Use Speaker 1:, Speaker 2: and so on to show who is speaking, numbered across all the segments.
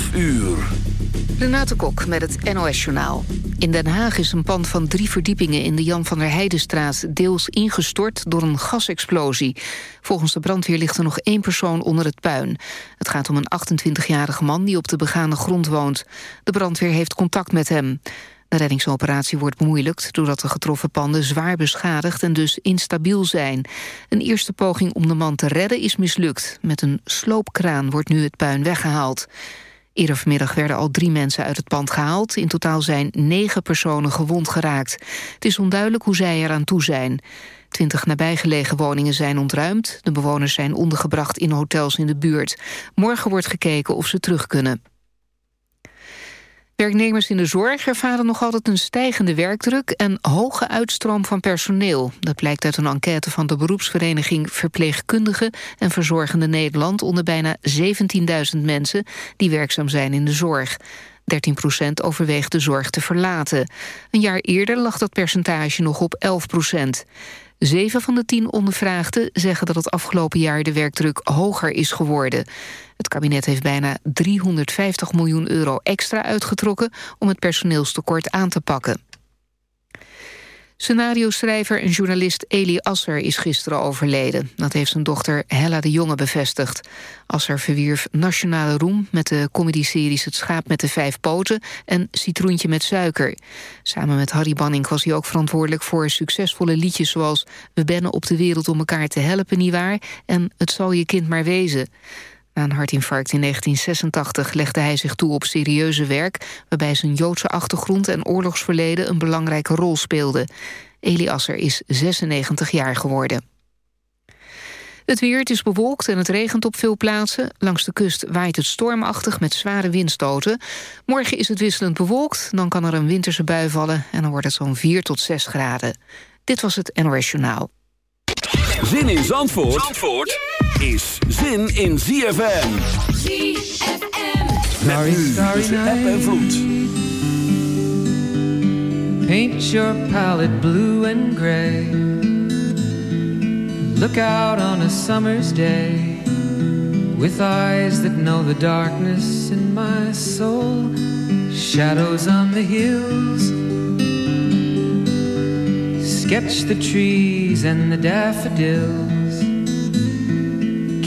Speaker 1: 12 uur.
Speaker 2: Renate Kok met het NOS Journaal. In Den Haag is een pand van drie verdiepingen in de Jan van der Heidenstraat deels ingestort door een gasexplosie. Volgens de brandweer ligt er nog één persoon onder het puin. Het gaat om een 28-jarige man die op de begane grond woont. De brandweer heeft contact met hem. De reddingsoperatie wordt bemoeilijkt doordat de getroffen panden zwaar beschadigd en dus instabiel zijn. Een eerste poging om de man te redden is mislukt. Met een sloopkraan wordt nu het puin weggehaald. Eerder vanmiddag werden al drie mensen uit het pand gehaald. In totaal zijn negen personen gewond geraakt. Het is onduidelijk hoe zij eraan toe zijn. Twintig nabijgelegen woningen zijn ontruimd. De bewoners zijn ondergebracht in hotels in de buurt. Morgen wordt gekeken of ze terug kunnen. Werknemers in de zorg ervaren nog altijd een stijgende werkdruk... en hoge uitstroom van personeel. Dat blijkt uit een enquête van de beroepsvereniging Verpleegkundigen en Verzorgende Nederland... onder bijna 17.000 mensen die werkzaam zijn in de zorg. 13 procent overweegt de zorg te verlaten. Een jaar eerder lag dat percentage nog op 11 procent. Zeven van de tien ondervraagden zeggen dat het afgelopen jaar de werkdruk hoger is geworden. Het kabinet heeft bijna 350 miljoen euro extra uitgetrokken om het personeelstekort aan te pakken. Scenario-schrijver en journalist Eli Asser is gisteren overleden. Dat heeft zijn dochter Hella de Jonge bevestigd. Asser verwierf nationale roem met de comedyseries Het Schaap met de Vijf Poten en Citroentje met Suiker. Samen met Harry Banning was hij ook verantwoordelijk voor succesvolle liedjes zoals We bennen op de wereld om elkaar te helpen, nietwaar? en Het zal je kind maar wezen. Na een hartinfarct in 1986 legde hij zich toe op serieuze werk... waarbij zijn Joodse achtergrond en oorlogsverleden een belangrijke rol speelden. Eli Asser is 96 jaar geworden. Het weer, het is bewolkt en het regent op veel plaatsen. Langs de kust waait het stormachtig met zware windstoten. Morgen is het wisselend bewolkt, dan kan er een winterse bui vallen... en dan wordt het zo'n 4 tot 6 graden. Dit was het NOS Journaal.
Speaker 1: Zin in Zandvoort, Zandvoort? Is zin in ZFM.
Speaker 3: ZFM.
Speaker 1: Met nu tussen app en vloed.
Speaker 4: Paint your palette blue and gray. Look out on a summer's day. With eyes that know the darkness in my soul. Shadows on the hills. Sketch the trees and the daffodils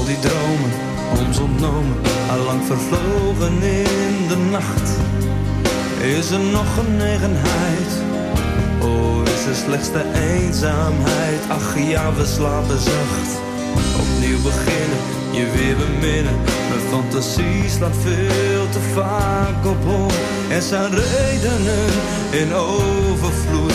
Speaker 5: Al die dromen, ons ontnomen, allang vervlogen in de nacht. Is er nog genegenheid? Oh, is er slechts de eenzaamheid? Ach ja, we slapen zacht. Opnieuw beginnen, je weer beminnen. Mijn fantasie slaat veel te vaak op hol. Er zijn redenen in overvloed,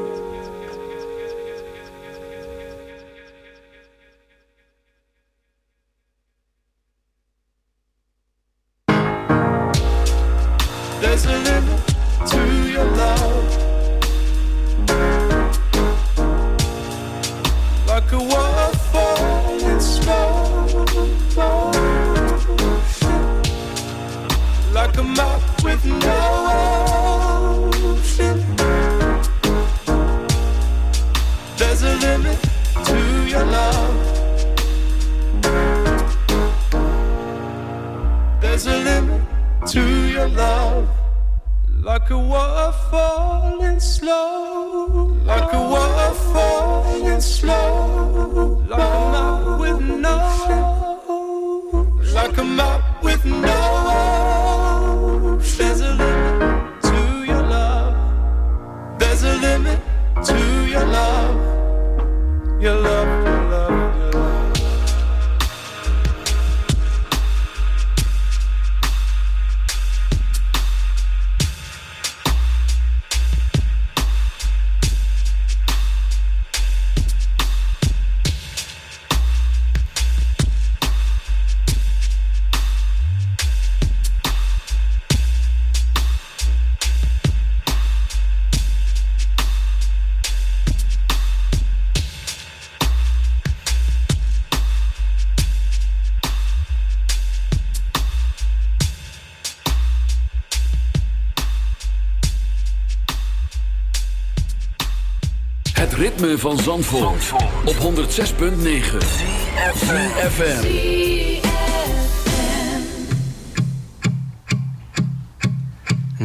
Speaker 1: Ritme van Zandvoort, op 106.9 CFFM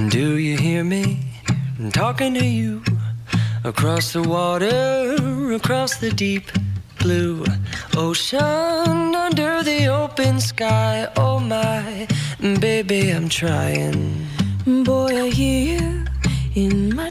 Speaker 6: Do you hear me talking to you? Across the water, across the deep blue ocean Under the open sky, oh my Baby, I'm trying.
Speaker 7: Boy, I hear you in my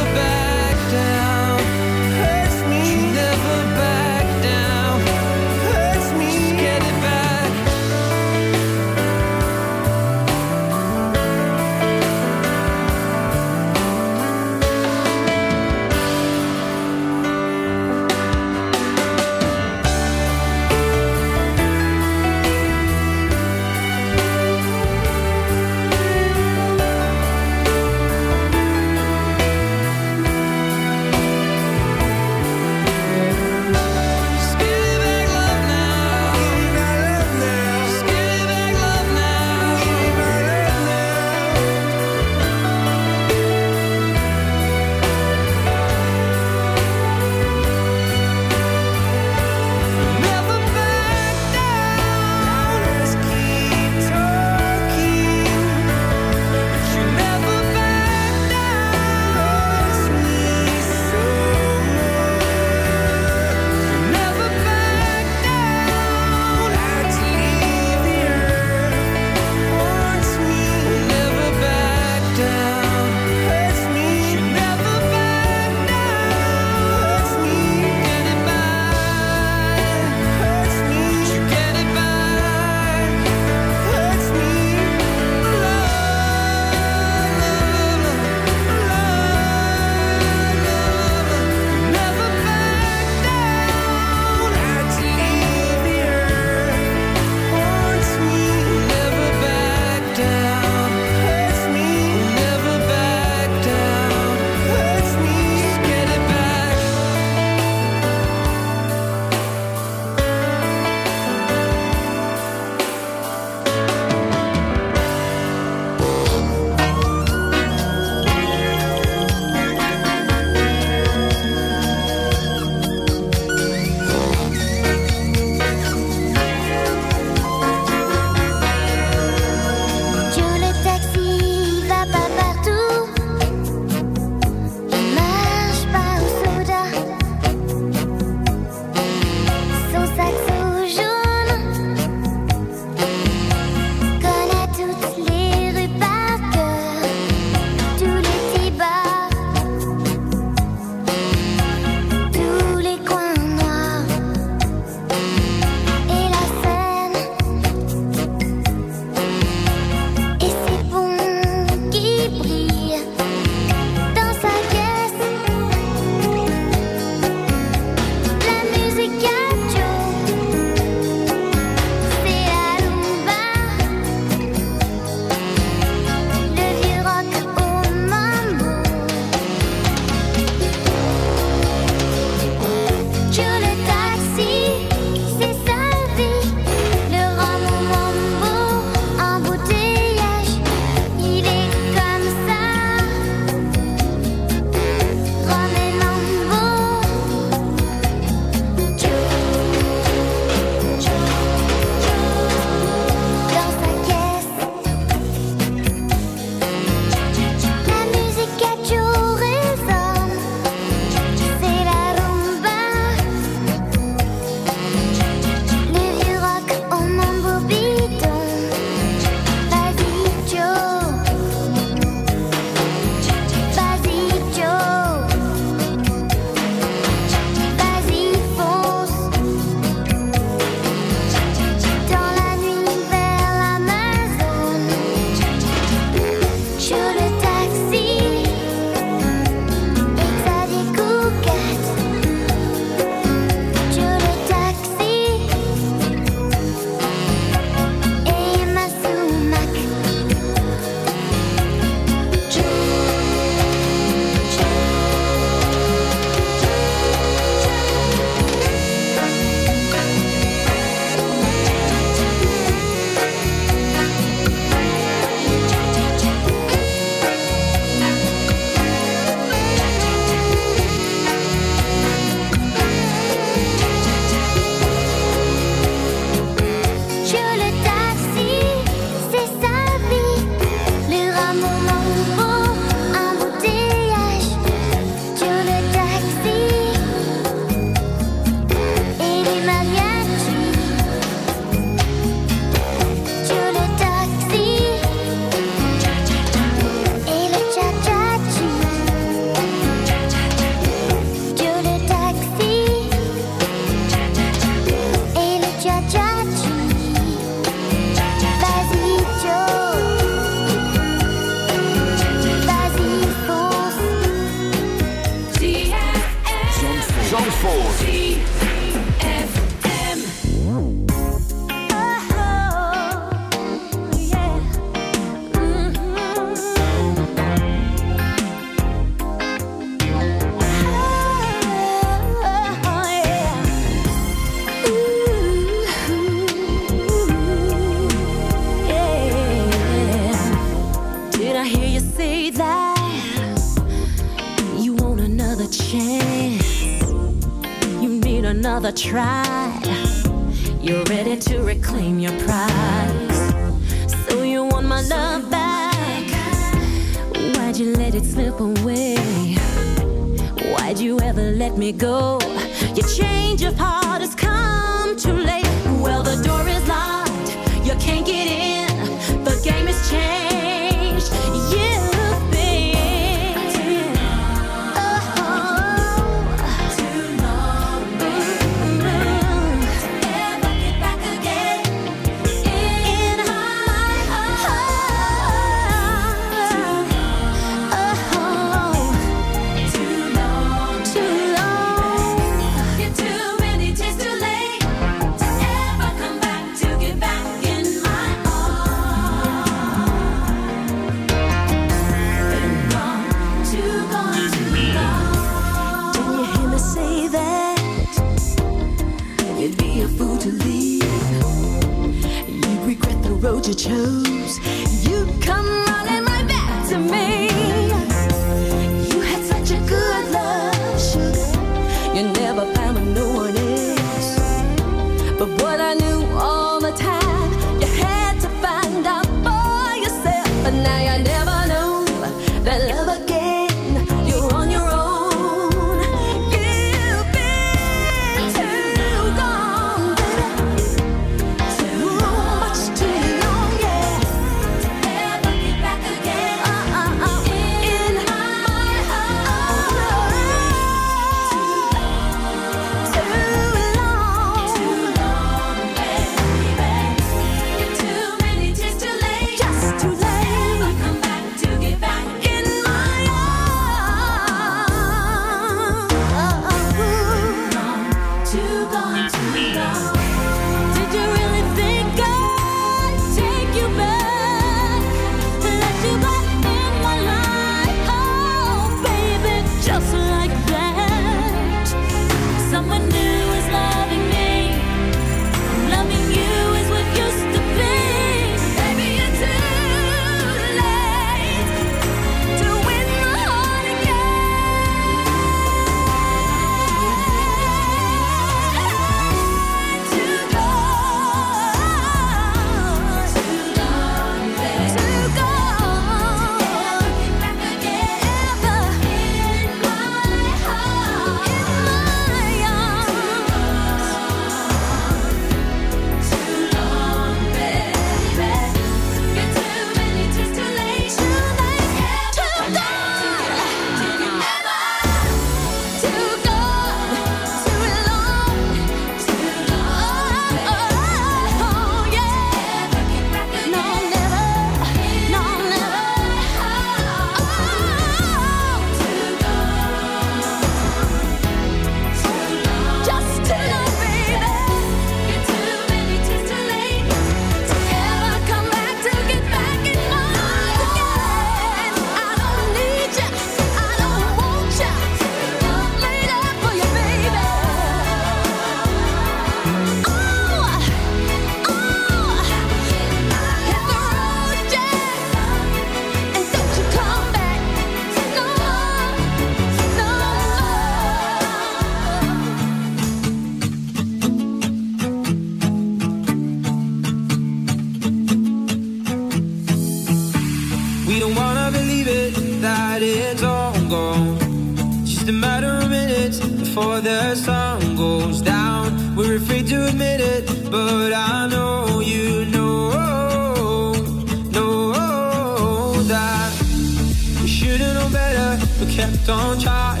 Speaker 8: kept on trying.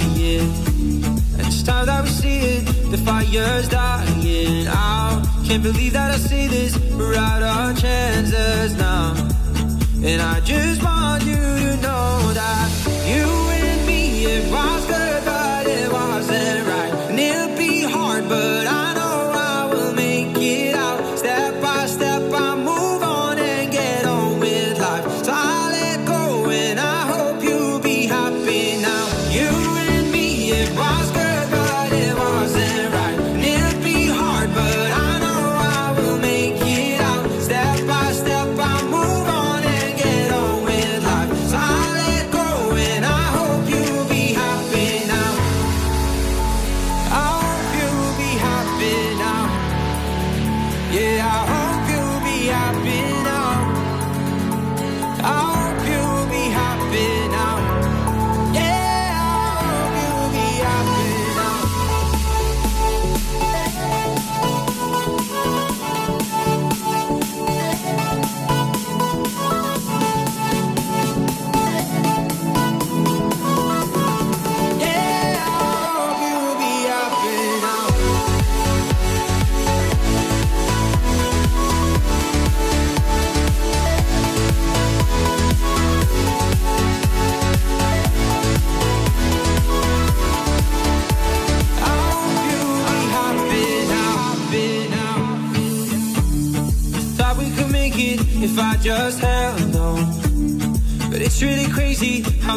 Speaker 8: And it's time that we see it, the fire's dying out. Can't believe that I see this, we're out our chances now. And I just want you to know that you and me, if I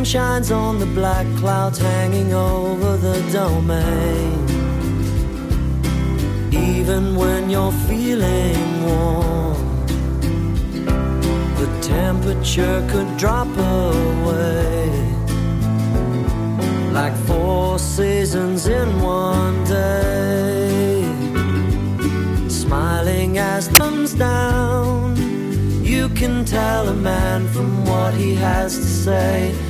Speaker 6: sun shines on the black clouds hanging over the domain. Even when you're feeling warm, the temperature could drop away. Like four seasons in one day smiling as thumbs down. You can tell a man from what he has to say.